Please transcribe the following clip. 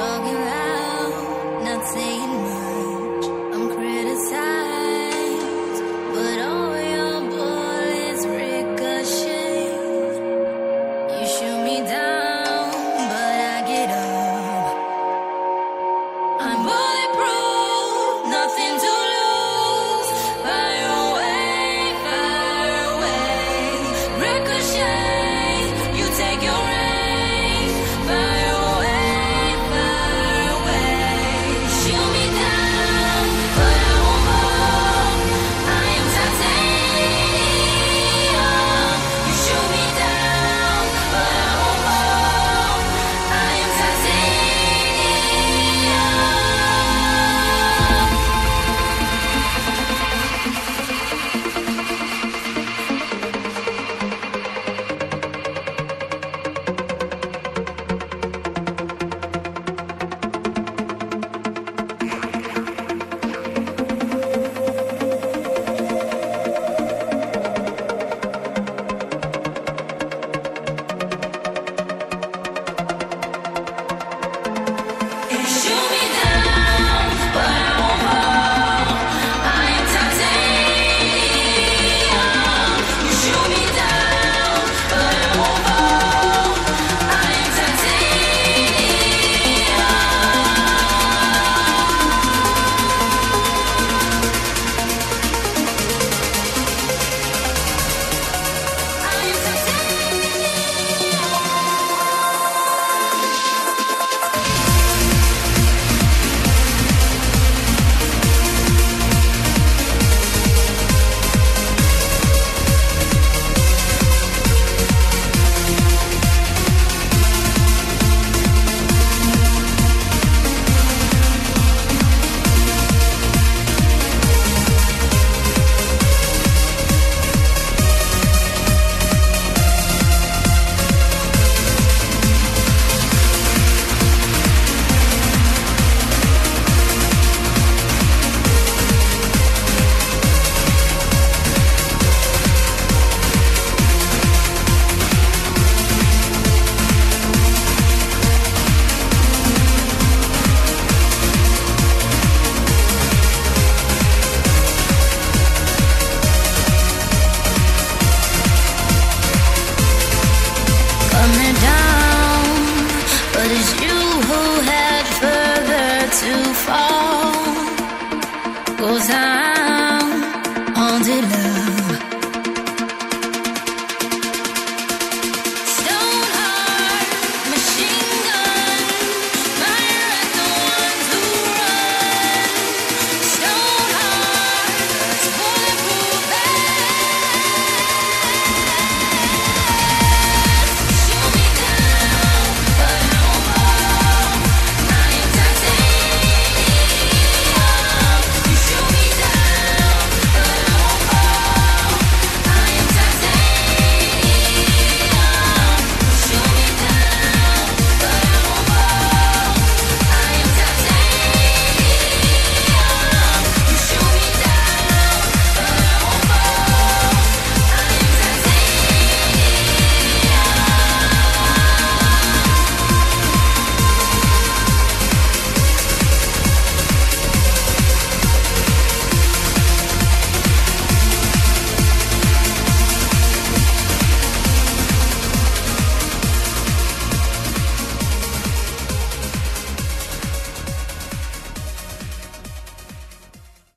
talking 消失